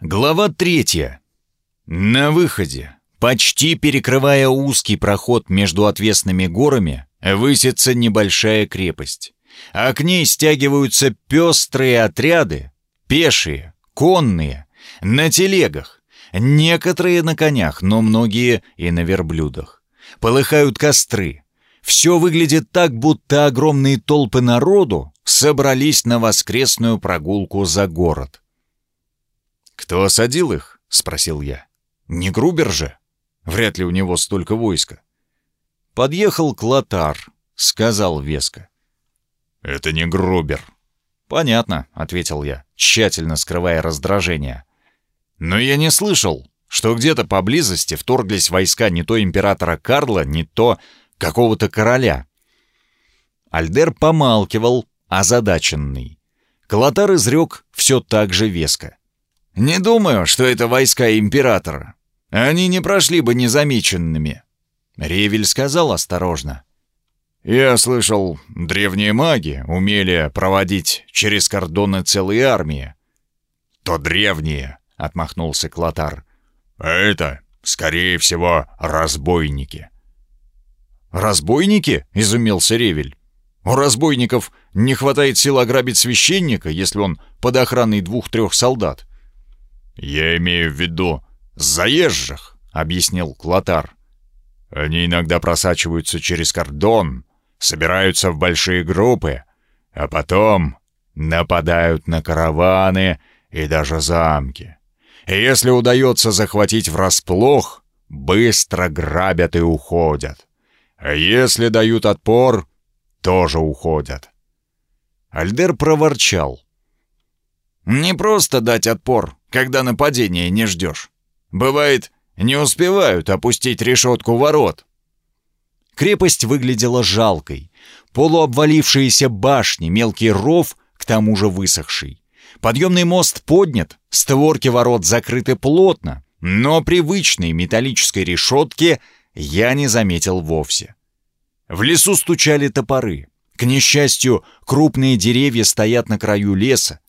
Глава третья. На выходе, почти перекрывая узкий проход между отвесными горами, высится небольшая крепость, а к ней стягиваются пестрые отряды, пешие, конные, на телегах, некоторые на конях, но многие и на верблюдах. Полыхают костры. Все выглядит так, будто огромные толпы народу собрались на воскресную прогулку за город. «Кто осадил их?» — спросил я. «Не Грубер же? Вряд ли у него столько войска». «Подъехал Клотар», — сказал веско. «Это не Грубер». «Понятно», — ответил я, тщательно скрывая раздражение. «Но я не слышал, что где-то поблизости вторглись войска не то императора Карла, не то какого-то короля». Альдер помалкивал, озадаченный. Клотар изрек все так же веско. Не думаю, что это войска императора. Они не прошли бы незамеченными. Ревель сказал осторожно. «Я слышал, древние маги умели проводить через кордоны целые армии». «То древние», — отмахнулся Клотар. «А это, скорее всего, разбойники». «Разбойники?» — изумился Ревель. «У разбойников не хватает сил ограбить священника, если он под охраной двух-трех солдат. «Я имею в виду заезжих», — объяснил Клотар. «Они иногда просачиваются через кордон, собираются в большие группы, а потом нападают на караваны и даже замки. И если удается захватить врасплох, быстро грабят и уходят. А если дают отпор, тоже уходят». Альдер проворчал. «Не просто дать отпор, когда нападения не ждешь. Бывает, не успевают опустить решетку ворот. Крепость выглядела жалкой. Полуобвалившиеся башни, мелкий ров, к тому же высохший. Подъемный мост поднят, створки ворот закрыты плотно, но привычной металлической решетки я не заметил вовсе. В лесу стучали топоры. К несчастью, крупные деревья стоят на краю леса,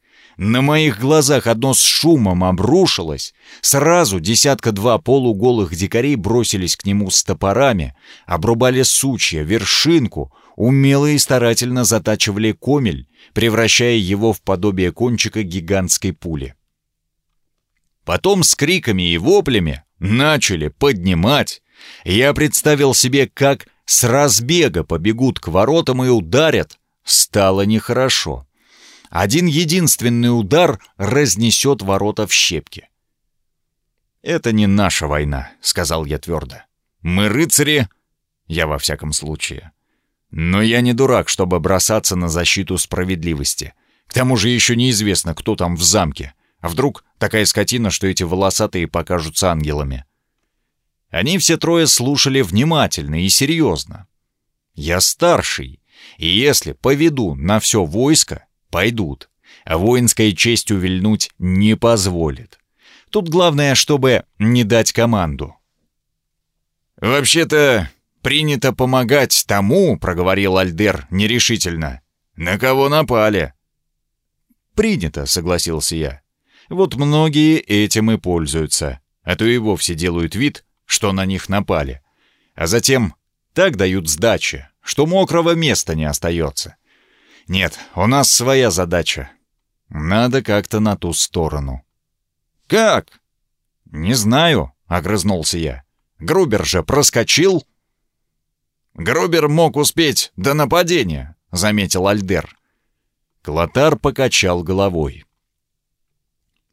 на моих глазах одно с шумом обрушилось. Сразу десятка-два полуголых дикарей бросились к нему с топорами, обрубали сучья, вершинку, умело и старательно затачивали комель, превращая его в подобие кончика гигантской пули. Потом с криками и воплями начали поднимать. Я представил себе, как с разбега побегут к воротам и ударят. Стало нехорошо. Один единственный удар разнесет ворота в щепки. «Это не наша война», — сказал я твердо. «Мы рыцари, я во всяком случае. Но я не дурак, чтобы бросаться на защиту справедливости. К тому же еще неизвестно, кто там в замке. А вдруг такая скотина, что эти волосатые покажутся ангелами?» Они все трое слушали внимательно и серьезно. «Я старший, и если поведу на все войско, пойдут, а воинская честь увильнуть не позволит. Тут главное, чтобы не дать команду. «Вообще-то принято помогать тому», — проговорил Альдер нерешительно, — «на кого напали». «Принято», — согласился я. «Вот многие этим и пользуются, а то и вовсе делают вид, что на них напали, а затем так дают сдачи, что мокрого места не остается. Нет, у нас своя задача. Надо как-то на ту сторону. Как? Не знаю, огрызнулся я. Грубер же проскочил. Грубер мог успеть до нападения, заметил Альдер. Клотар покачал головой.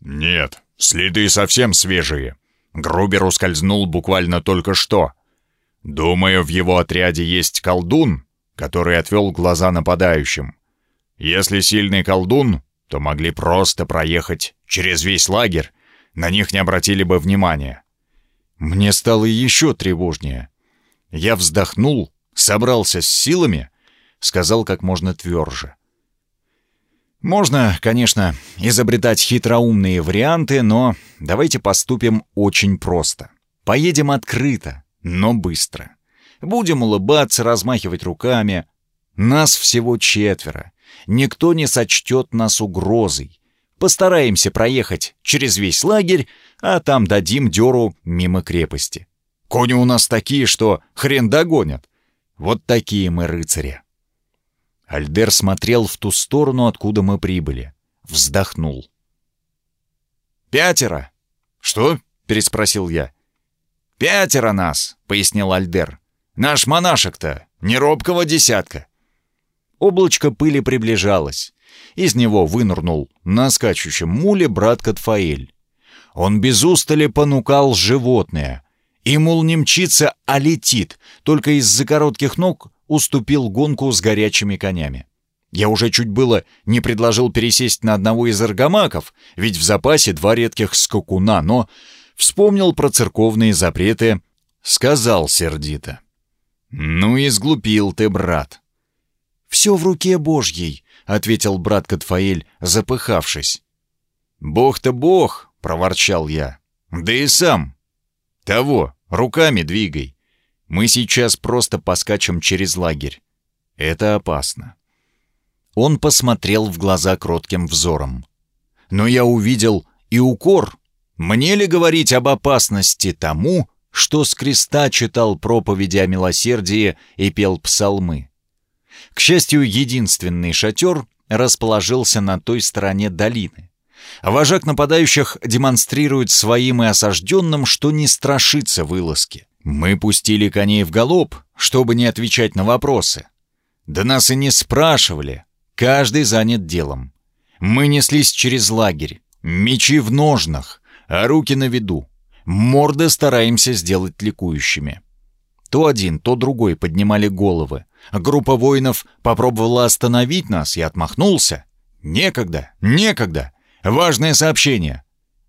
«Нет, следы совсем свежие. Грубер ускользнул буквально только что. Думаю, в его отряде есть колдун, который отвел глаза нападающим. Если сильный колдун, то могли просто проехать через весь лагерь, на них не обратили бы внимания. Мне стало еще тревожнее. Я вздохнул, собрался с силами, сказал как можно тверже. Можно, конечно, изобретать хитроумные варианты, но давайте поступим очень просто. Поедем открыто, но быстро. Будем улыбаться, размахивать руками. Нас всего четверо. Никто не сочтет нас угрозой. Постараемся проехать через весь лагерь, а там дадим дёру мимо крепости. Кони у нас такие, что хрен догонят. Вот такие мы рыцари. Альдер смотрел в ту сторону, откуда мы прибыли. Вздохнул. «Пятеро!» «Что?» — переспросил я. «Пятеро нас!» — пояснил Альдер. «Наш монашек-то не робкого десятка!» Облачко пыли приближалось. Из него вынырнул на скачущем муле брат Катфаэль. Он без устали понукал животное. И, мол, не мчится, а летит, только из-за коротких ног уступил гонку с горячими конями. Я уже чуть было не предложил пересесть на одного из аргамаков, ведь в запасе два редких скакуна, но вспомнил про церковные запреты, сказал сердито. «Ну и сглупил ты, брат». «Все в руке Божьей», — ответил брат Катфаэль, запыхавшись. «Бог-то бог», — проворчал я. «Да и сам. Того, руками двигай. Мы сейчас просто поскачем через лагерь. Это опасно». Он посмотрел в глаза кротким взором. Но я увидел и укор. Мне ли говорить об опасности тому, что с креста читал проповеди о милосердии и пел псалмы? К счастью, единственный шатер расположился на той стороне долины. Вожак нападающих демонстрирует своим и осажденным, что не страшится вылазки. Мы пустили коней в галоп, чтобы не отвечать на вопросы. Да нас и не спрашивали, каждый занят делом. Мы неслись через лагерь, мечи в ножнах, а руки на виду. Морды стараемся сделать ликующими. То один, то другой поднимали головы, Группа воинов попробовала остановить нас и отмахнулся. Некогда, некогда. Важное сообщение.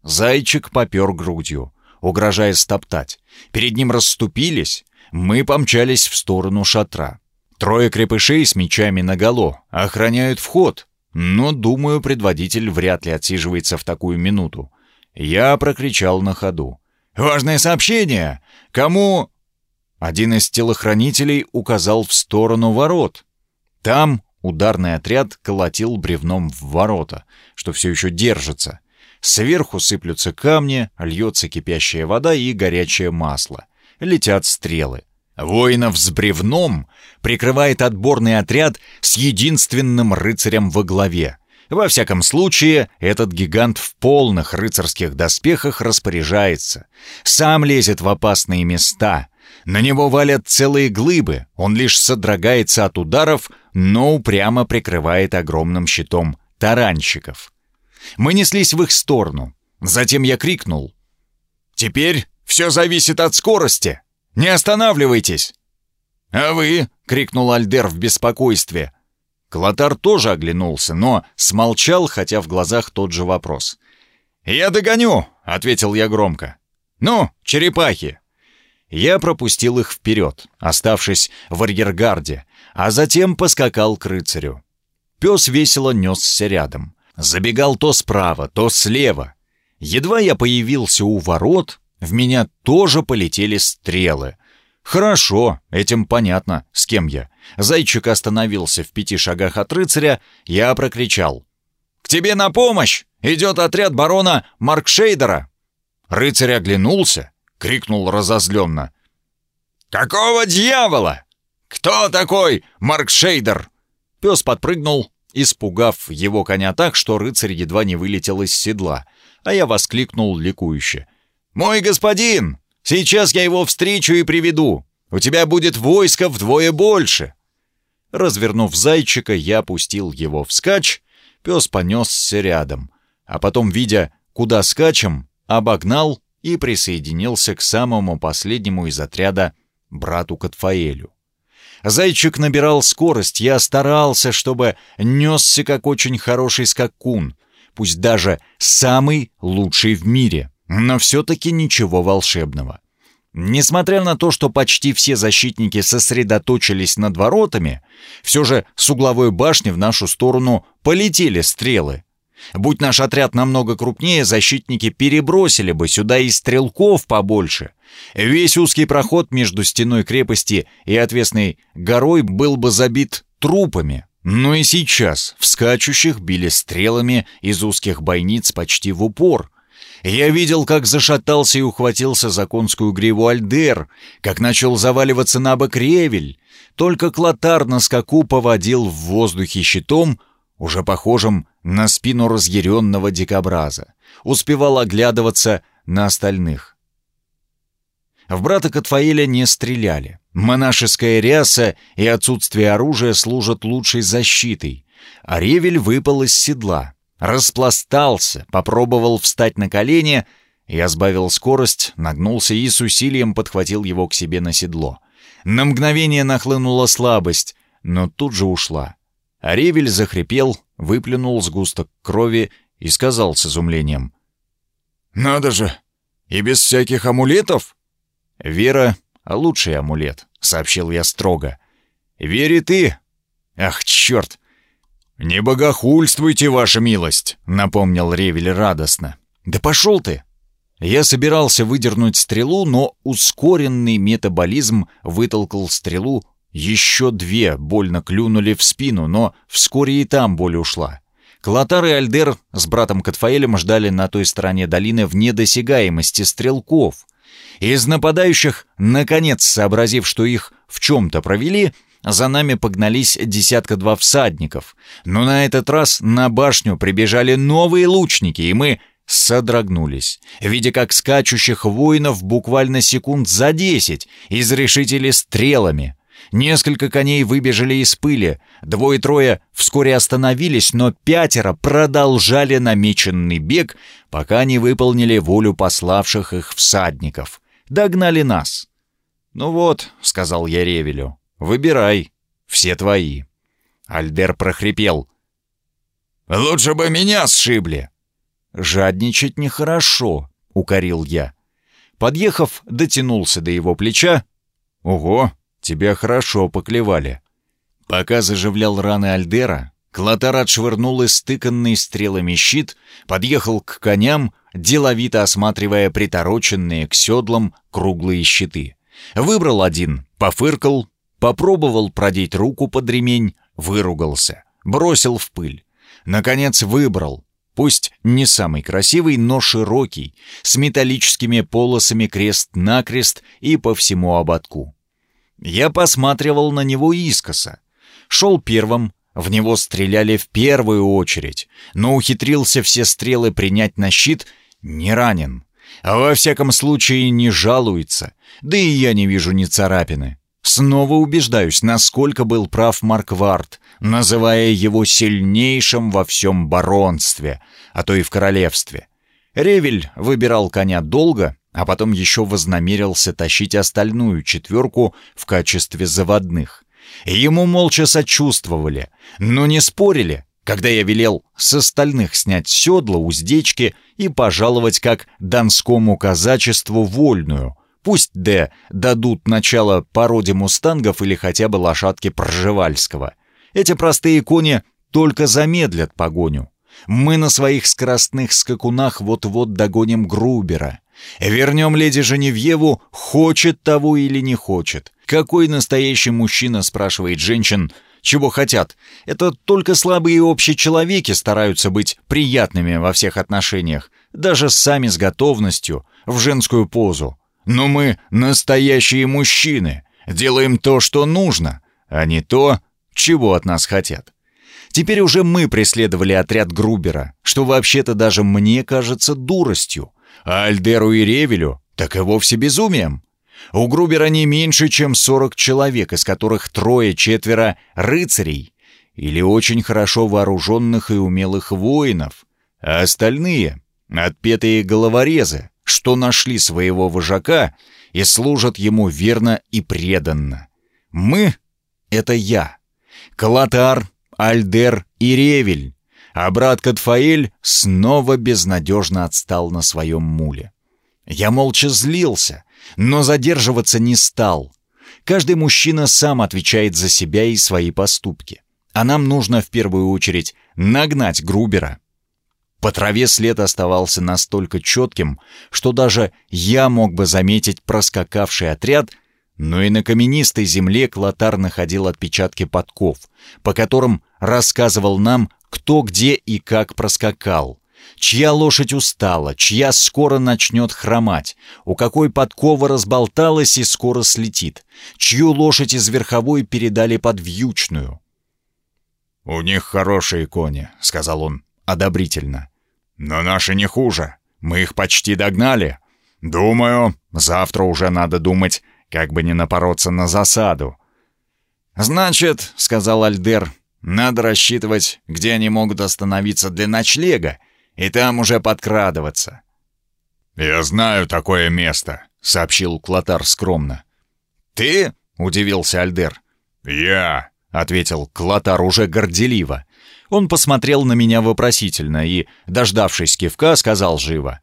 Зайчик попер грудью, угрожая стоптать. Перед ним расступились. Мы помчались в сторону шатра. Трое крепышей с мечами наголо охраняют вход. Но, думаю, предводитель вряд ли отсиживается в такую минуту. Я прокричал на ходу. «Важное сообщение! Кому...» Один из телохранителей указал в сторону ворот. Там ударный отряд колотил бревном в ворота, что все еще держится. Сверху сыплются камни, льется кипящая вода и горячее масло. Летят стрелы. Воинов с бревном прикрывает отборный отряд с единственным рыцарем во главе. Во всяком случае, этот гигант в полных рыцарских доспехах распоряжается. Сам лезет в опасные места — на него валят целые глыбы, он лишь содрогается от ударов, но упрямо прикрывает огромным щитом таранщиков. Мы неслись в их сторону. Затем я крикнул. «Теперь все зависит от скорости! Не останавливайтесь!» «А вы?» — крикнул Альдер в беспокойстве. Клотар тоже оглянулся, но смолчал, хотя в глазах тот же вопрос. «Я догоню!» — ответил я громко. «Ну, черепахи, я пропустил их вперед, оставшись в арьергарде, а затем поскакал к рыцарю. Пес весело несся рядом. Забегал то справа, то слева. Едва я появился у ворот, в меня тоже полетели стрелы. Хорошо, этим понятно, с кем я. Зайчик остановился в пяти шагах от рыцаря, я прокричал. «К тебе на помощь! Идет отряд барона Маркшейдера!» Рыцарь оглянулся, — крикнул разозленно. «Какого дьявола? Кто такой Маркшейдер?» Пес подпрыгнул, испугав его коня так, что рыцарь едва не вылетел из седла, а я воскликнул ликующе. «Мой господин! Сейчас я его встречу и приведу! У тебя будет войско вдвое больше!» Развернув зайчика, я пустил его вскачь, пес понесся рядом, а потом, видя, куда скачем, обогнал и присоединился к самому последнему из отряда брату Катфаэлю. Зайчик набирал скорость, я старался, чтобы несся как очень хороший скакун, пусть даже самый лучший в мире, но все-таки ничего волшебного. Несмотря на то, что почти все защитники сосредоточились над воротами, все же с угловой башни в нашу сторону полетели стрелы, Будь наш отряд намного крупнее, защитники перебросили бы сюда и стрелков побольше. Весь узкий проход между стеной крепости и отвесной горой был бы забит трупами, Но и сейчас вскачущих били стрелами из узких бойниц почти в упор. Я видел, как зашатался и ухватился за конскую гриву Альдер, как начал заваливаться на бок ревель. Только Клотар на скаку поводил в воздухе щитом, уже похожим на спину разъяренного дикобраза. Успевал оглядываться на остальных. В брата Катфаэля не стреляли. Монашеская ряса и отсутствие оружия служат лучшей защитой. А Ревель выпал из седла, распластался, попробовал встать на колени. Я сбавил скорость, нагнулся и с усилием подхватил его к себе на седло. На мгновение нахлынула слабость, но тут же ушла. А Ревель захрипел, выплюнул сгусток крови и сказал с изумлением. «Надо же! И без всяких амулетов?» «Вера — лучший амулет», — сообщил я строго. «Вери ты!» «Ах, черт!» «Не богохульствуйте, ваша милость!» — напомнил Ревель радостно. «Да пошел ты!» Я собирался выдернуть стрелу, но ускоренный метаболизм вытолкал стрелу. Еще две больно клюнули в спину, но вскоре и там боль ушла. Клотар и Альдер с братом Катфаэлем ждали на той стороне долины в недосягаемости стрелков — из нападающих, наконец сообразив, что их в чем-то провели, за нами погнались десятка-два всадников. Но на этот раз на башню прибежали новые лучники, и мы содрогнулись, видя, как скачущих воинов буквально секунд за десять изрешители стрелами. Несколько коней выбежали из пыли, двое-трое вскоре остановились, но пятеро продолжали намеченный бег, пока не выполнили волю пославших их всадников догнали нас. «Ну вот», — сказал я Ревелю, — «выбирай, все твои». Альдер прохрипел. «Лучше бы меня сшибли». «Жадничать нехорошо», — укорил я. Подъехав, дотянулся до его плеча. «Ого, тебя хорошо поклевали». Пока заживлял раны Альдера, Клотар отшвырнул истыканный стрелами щит, подъехал к коням деловито осматривая притороченные к седлам круглые щиты. Выбрал один, пофыркал, попробовал продеть руку под ремень, выругался, бросил в пыль. Наконец выбрал, пусть не самый красивый, но широкий, с металлическими полосами крест-накрест и по всему ободку. Я посматривал на него искоса. Шел первым, в него стреляли в первую очередь, но ухитрился все стрелы принять на щит не ранен. А во всяком случае не жалуется. Да и я не вижу ни царапины. Снова убеждаюсь, насколько был прав Марквард, называя его сильнейшим во всем баронстве, а то и в королевстве. Ревель выбирал коня долго, а потом еще вознамерился тащить остальную четверку в качестве заводных. Ему молча сочувствовали, но не спорили, когда я велел с остальных снять седла, уздечки и пожаловать как донскому казачеству вольную. Пусть Д дадут начало породе мустангов или хотя бы лошадки Пржевальского. Эти простые кони только замедлят погоню. Мы на своих скоростных скакунах вот-вот догоним Грубера. Вернем леди Женевьеву, хочет того или не хочет. Какой настоящий мужчина, спрашивает женщин, — чего хотят. Это только слабые общечеловеки стараются быть приятными во всех отношениях, даже сами с готовностью, в женскую позу. Но мы настоящие мужчины, делаем то, что нужно, а не то, чего от нас хотят. Теперь уже мы преследовали отряд Грубера, что вообще-то даже мне кажется дуростью, а Альдеру и Ревелю так и вовсе безумием. У Грубера не меньше, чем 40 человек, из которых трое-четверо рыцарей или очень хорошо вооруженных и умелых воинов, а остальные — отпетые головорезы, что нашли своего вожака и служат ему верно и преданно. Мы — это я, Калатар, Альдер и Ревель, а брат Катфаэль снова безнадежно отстал на своем муле. Я молча злился, но задерживаться не стал. Каждый мужчина сам отвечает за себя и свои поступки. А нам нужно в первую очередь нагнать Грубера. По траве след оставался настолько четким, что даже я мог бы заметить проскакавший отряд, но и на каменистой земле Клотар находил отпечатки подков, по которым рассказывал нам, кто где и как проскакал, чья лошадь устала, чья скоро начнет хромать, у какой подкова разболталась и скоро слетит, чью лошадь из верховой передали под вьючную. «У них хорошие кони», — сказал он одобрительно. «Но наши не хуже. Мы их почти догнали. Думаю, завтра уже надо думать, как бы не напороться на засаду». «Значит», — сказал Альдер, — «надо рассчитывать, где они могут остановиться для ночлега, и там уже подкрадываться». «Я знаю такое место», — сообщил Клотар скромно. «Ты?» — удивился Альдер. «Я», — ответил Клотар уже горделиво. Он посмотрел на меня вопросительно и, дождавшись кивка, сказал живо.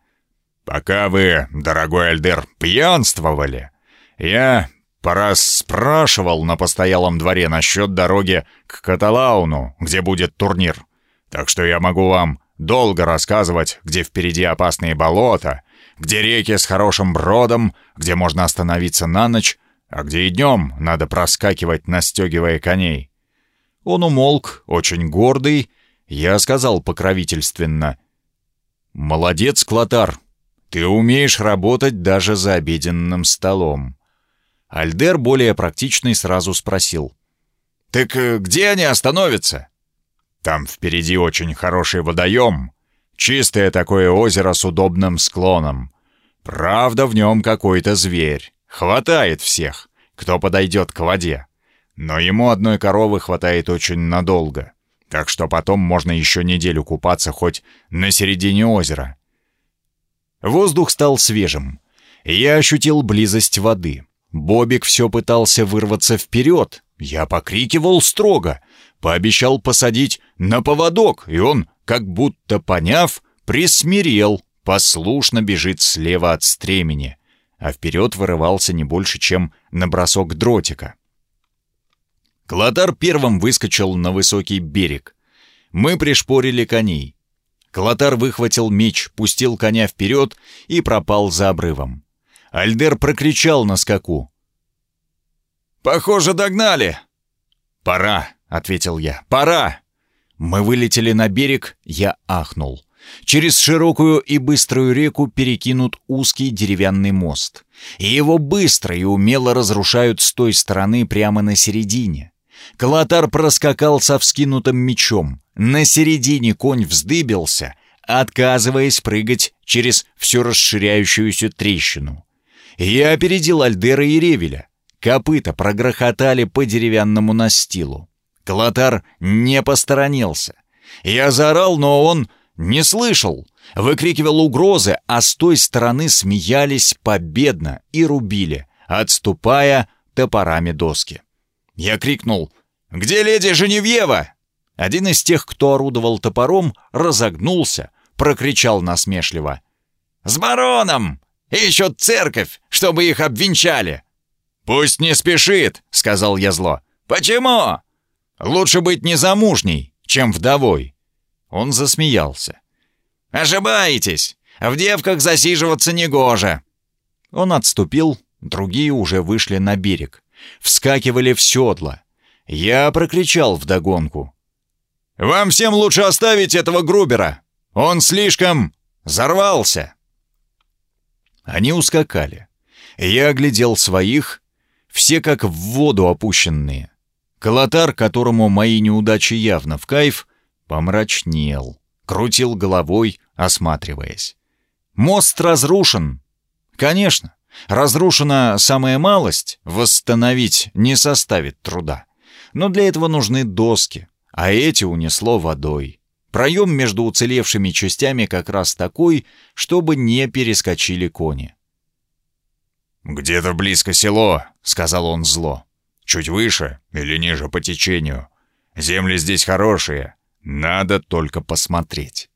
«Пока вы, дорогой Альдер, пьянствовали, я спрашивал на постоялом дворе насчет дороги к Каталауну, где будет турнир. Так что я могу вам долго рассказывать, где впереди опасные болота, где реки с хорошим бродом, где можно остановиться на ночь, а где и днем надо проскакивать, настегивая коней. Он умолк, очень гордый. Я сказал покровительственно. «Молодец, Клотар. Ты умеешь работать даже за обеденным столом». Альдер, более практичный, сразу спросил. «Так э, где они остановятся?» «Там впереди очень хороший водоем. Чистое такое озеро с удобным склоном. Правда, в нем какой-то зверь. Хватает всех, кто подойдет к воде. Но ему одной коровы хватает очень надолго, так что потом можно еще неделю купаться хоть на середине озера. Воздух стал свежим. Я ощутил близость воды. Бобик все пытался вырваться вперед. Я покрикивал строго. Пообещал посадить на поводок, и он, как будто поняв, присмирел, послушно бежит слева от стремени, а вперед вырывался не больше, чем на бросок дротика. Клотар первым выскочил на высокий берег. Мы пришпорили коней. Клотар выхватил меч, пустил коня вперед и пропал за обрывом. Альдер прокричал на скаку. «Похоже, догнали!» «Пора», — ответил я, — «пора!» Мы вылетели на берег, я ахнул. Через широкую и быструю реку перекинут узкий деревянный мост. И его быстро и умело разрушают с той стороны прямо на середине. Калатар проскакал со вскинутым мечом. На середине конь вздыбился, отказываясь прыгать через всю расширяющуюся трещину. Я опередил Альдера и Ревеля. Копыта прогрохотали по деревянному настилу. Калатар не посторонился. Я заорал, но он не слышал. Выкрикивал угрозы, а с той стороны смеялись победно и рубили, отступая топорами доски. Я крикнул «Где леди Женевьева?» Один из тех, кто орудовал топором, разогнулся, прокричал насмешливо. «С бароном! Ищут церковь, чтобы их обвенчали!» «Пусть не спешит», — сказал я зло. «Почему?» «Лучше быть незамужней, чем вдовой». Он засмеялся. «Ошибаетесь! В девках засиживаться негоже!» Он отступил, другие уже вышли на берег вскакивали в седла. Я прокричал вдогонку. «Вам всем лучше оставить этого Грубера! Он слишком... взорвался!» Они ускакали. Я оглядел своих, все как в воду опущенные. Колотар, которому мои неудачи явно в кайф, помрачнел, крутил головой, осматриваясь. «Мост разрушен!» «Конечно, Разрушена самая малость, восстановить не составит труда. Но для этого нужны доски, а эти унесло водой. Проем между уцелевшими частями как раз такой, чтобы не перескочили кони. «Где-то близко село», — сказал он зло. «Чуть выше или ниже по течению. Земли здесь хорошие, надо только посмотреть».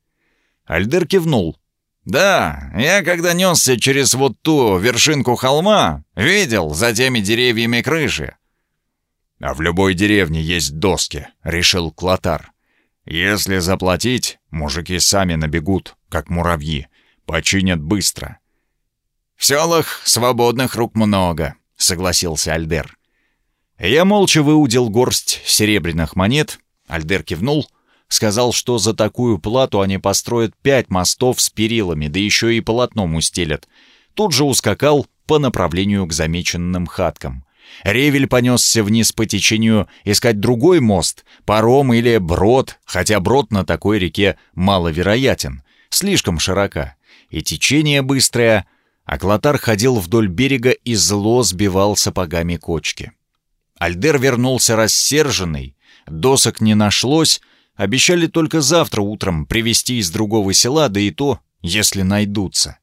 Альдер кивнул. «Да, я когда несся через вот ту вершинку холма, видел за теми деревьями крыши». «А в любой деревне есть доски», — решил Клотар. «Если заплатить, мужики сами набегут, как муравьи, починят быстро». «В селах свободных рук много», — согласился Альдер. Я молча выудил горсть серебряных монет, Альдер кивнул, сказал, что за такую плату они построят пять мостов с перилами, да еще и полотном устелят. Тут же ускакал по направлению к замеченным хаткам. Ревель понесся вниз по течению искать другой мост, паром или брод, хотя брод на такой реке маловероятен, слишком широка, и течение быстрое, а Клотар ходил вдоль берега и зло сбивал сапогами кочки. Альдер вернулся рассерженный, досок не нашлось, обещали только завтра утром привезти из другого села, да и то, если найдутся.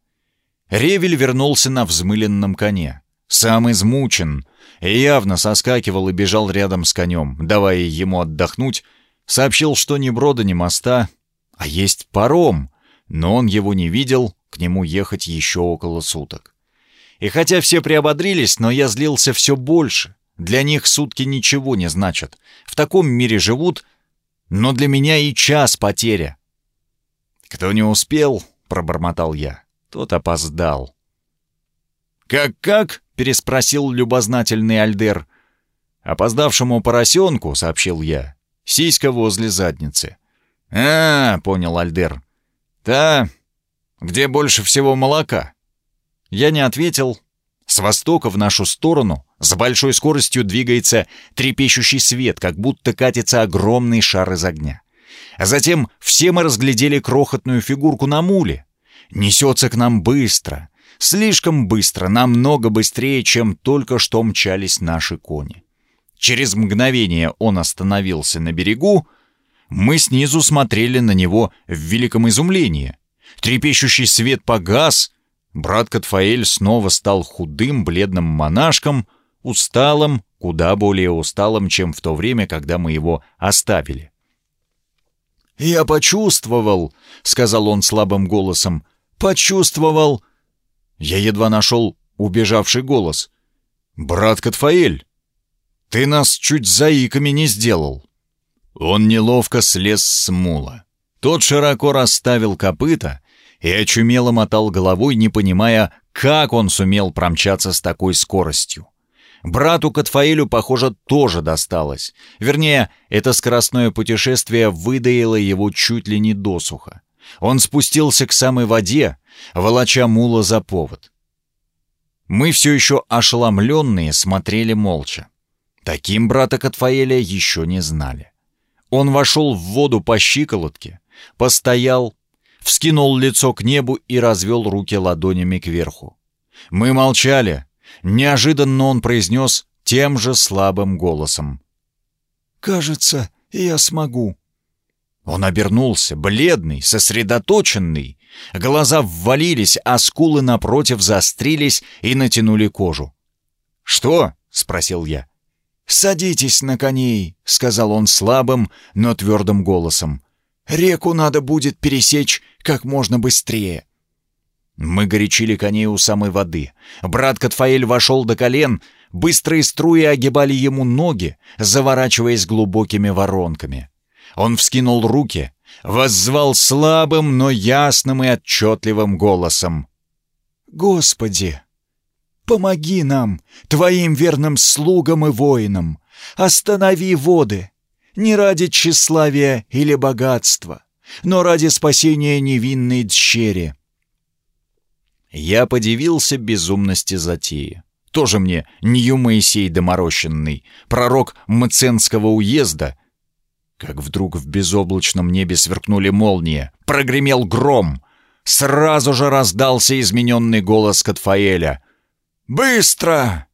Ревель вернулся на взмыленном коне, сам измучен, и явно соскакивал и бежал рядом с конем, давая ему отдохнуть, сообщил, что ни брода, ни моста, а есть паром, но он его не видел, к нему ехать еще около суток. И хотя все приободрились, но я злился все больше. Для них сутки ничего не значат. В таком мире живут, но для меня и час потеря. «Кто не успел?» — пробормотал я. Тот опоздал. «Как-как?» — переспросил любознательный Альдер. «Опоздавшему поросенку», — сообщил я, — «сиська возле задницы». «А, — понял Альдер, — та, где больше всего молока». Я не ответил. С востока в нашу сторону с большой скоростью двигается трепещущий свет, как будто катится огромный шар из огня. А затем все мы разглядели крохотную фигурку на муле. Несется к нам быстро, Слишком быстро, намного быстрее, чем только что мчались наши кони. Через мгновение он остановился на берегу. Мы снизу смотрели на него в великом изумлении. Трепещущий свет погас. Брат Катфаэль снова стал худым, бледным монашком, усталым, куда более усталым, чем в то время, когда мы его оставили. «Я почувствовал», — сказал он слабым голосом, — «почувствовал, я едва нашел убежавший голос. «Брат Катфаэль, ты нас чуть заиками не сделал». Он неловко слез с мула. Тот широко расставил копыта и очумело мотал головой, не понимая, как он сумел промчаться с такой скоростью. Брату Катфаэлю, похоже, тоже досталось. Вернее, это скоростное путешествие выдаило его чуть ли не досуха. Он спустился к самой воде, волоча мула за повод. Мы все еще ошеломленные смотрели молча. Таким брата Катфаэля еще не знали. Он вошел в воду по щиколотке, постоял, вскинул лицо к небу и развел руки ладонями кверху. Мы молчали. Неожиданно он произнес тем же слабым голосом. «Кажется, я смогу». Он обернулся, бледный, сосредоточенный. Глаза ввалились, а скулы напротив заострились и натянули кожу. «Что?» — спросил я. «Садитесь на коней», — сказал он слабым, но твердым голосом. «Реку надо будет пересечь как можно быстрее». Мы горячили коней у самой воды. Брат Катфаэль вошел до колен, быстрые струи огибали ему ноги, заворачиваясь глубокими воронками. Он вскинул руки, воззвал слабым, но ясным и отчетливым голосом. «Господи, помоги нам, Твоим верным слугам и воинам, останови воды, не ради тщеславия или богатства, но ради спасения невинной дщери». Я подивился безумности затеи. Тоже мне Нью Моисей доморощенный, пророк Мценского уезда — как вдруг в безоблачном небе сверкнули молнии, прогремел гром. Сразу же раздался измененный голос Катфаэля. «Быстро!»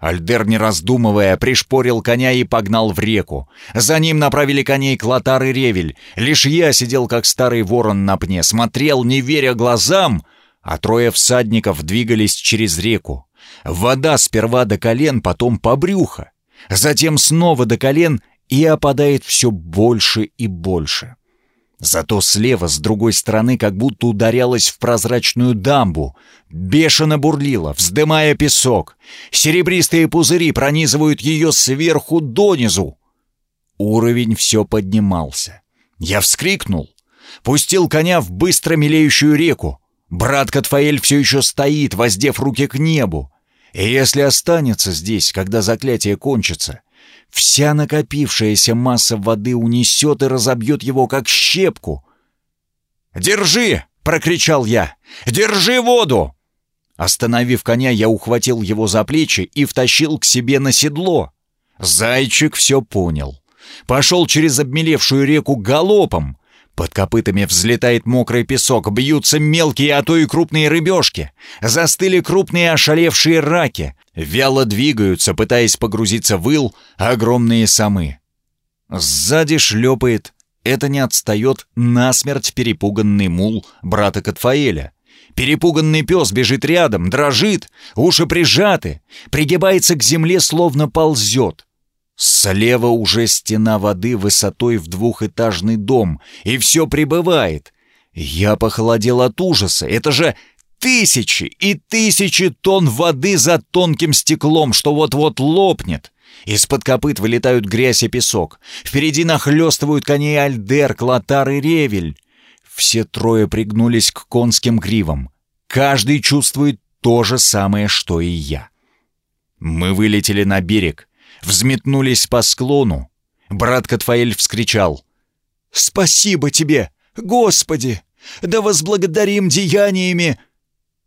Альдер, не раздумывая, пришпорил коня и погнал в реку. За ним направили коней Клотар и Ревель. Лишь я сидел, как старый ворон на пне, смотрел, не веря глазам, а трое всадников двигались через реку. Вода сперва до колен, потом по брюхо. Затем снова до колен и опадает все больше и больше. Зато слева, с другой стороны, как будто ударялась в прозрачную дамбу, бешено бурлила, вздымая песок. Серебристые пузыри пронизывают ее сверху донизу. Уровень все поднимался. Я вскрикнул, пустил коня в быстро мелеющую реку. Брат Катфаэль все еще стоит, воздев руки к небу. И если останется здесь, когда заклятие кончится, Вся накопившаяся масса воды унесет и разобьет его, как щепку. «Держи!» — прокричал я. «Держи воду!» Остановив коня, я ухватил его за плечи и втащил к себе на седло. Зайчик все понял. Пошел через обмелевшую реку галопом. Под копытами взлетает мокрый песок, бьются мелкие, а то и крупные рыбешки. Застыли крупные ошалевшие раки. Вяло двигаются, пытаясь погрузиться в ил, огромные самы. Сзади шлепает, это не отстает насмерть перепуганный мул брата Катфаэля. Перепуганный пес бежит рядом, дрожит, уши прижаты, пригибается к земле, словно ползет. Слева уже стена воды высотой в двухэтажный дом, и все прибывает. Я похолодел от ужаса. Это же тысячи и тысячи тонн воды за тонким стеклом, что вот-вот лопнет. Из-под копыт вылетают грязь и песок. Впереди нахлёстывают коней Альдер, Клотар и Ревель. Все трое пригнулись к конским гривам. Каждый чувствует то же самое, что и я. Мы вылетели на берег, взметнулись по склону. Брат Катфаэль вскричал. «Спасибо тебе, Господи! Да возблагодарим деяниями!»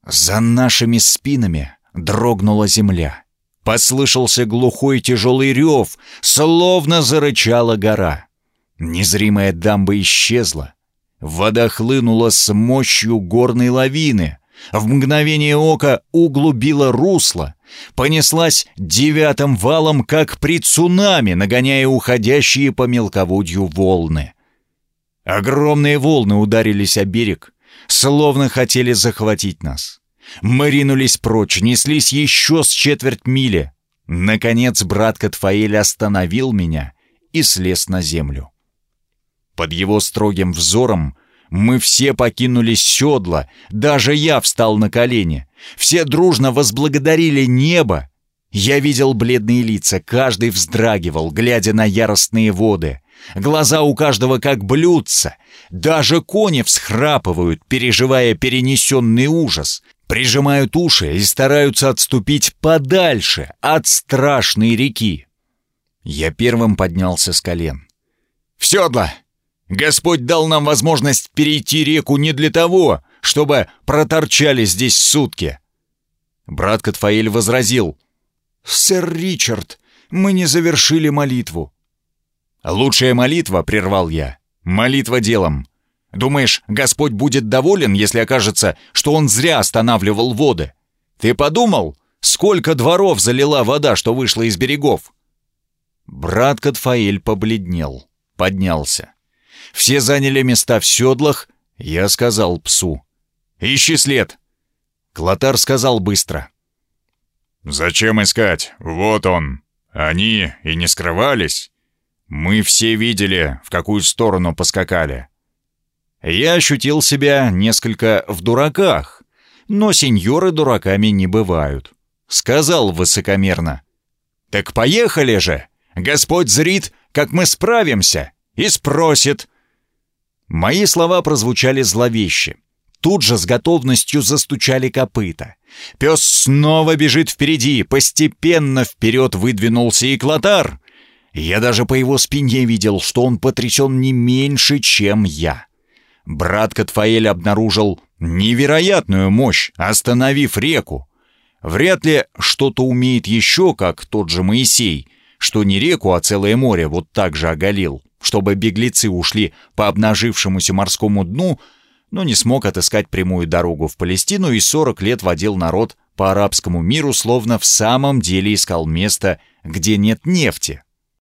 За нашими спинами дрогнула земля. Послышался глухой тяжелый рев, словно зарычала гора. Незримая дамба исчезла. Вода хлынула с мощью горной лавины. В мгновение ока углубила русло, понеслась девятым валом, как при цунами, нагоняя уходящие по мелководью волны. Огромные волны ударились о берег, словно хотели захватить нас. Мы ринулись прочь, неслись еще с четверть мили. Наконец брат Катфаэль остановил меня и слез на землю. Под его строгим взором мы все покинули седла, даже я встал на колени. Все дружно возблагодарили небо. Я видел бледные лица, каждый вздрагивал, глядя на яростные воды. Глаза у каждого как блюдца. Даже кони всхрапывают, переживая перенесенный ужас. Прижимают уши и стараются отступить подальше от страшной реки. Я первым поднялся с колен. «В седло! Господь дал нам возможность перейти реку не для того, чтобы проторчали здесь сутки. Брат Катфаэль возразил. «Сэр Ричард, мы не завершили молитву». «Лучшая молитва», — прервал я, — «молитва делом. Думаешь, Господь будет доволен, если окажется, что он зря останавливал воды? Ты подумал, сколько дворов залила вода, что вышла из берегов?» Брат Катфаэль побледнел, поднялся. Все заняли места в седлах. Я сказал псу. «Ищи след!» Клотар сказал быстро. «Зачем искать? Вот он. Они и не скрывались. Мы все видели, в какую сторону поскакали». Я ощутил себя несколько в дураках, но сеньоры дураками не бывают. Сказал высокомерно. «Так поехали же! Господь зрит, как мы справимся, и спросит, Мои слова прозвучали зловеще. Тут же с готовностью застучали копыта. Пес снова бежит впереди, постепенно вперед выдвинулся и Клотар. Я даже по его спине видел, что он потрясен не меньше, чем я. Брат Катфаэль обнаружил невероятную мощь, остановив реку. Вряд ли что-то умеет еще, как тот же Моисей, что не реку, а целое море вот так же оголил чтобы беглецы ушли по обнажившемуся морскому дну, но не смог отыскать прямую дорогу в Палестину и 40 лет водил народ по арабскому миру, словно в самом деле искал место, где нет нефти.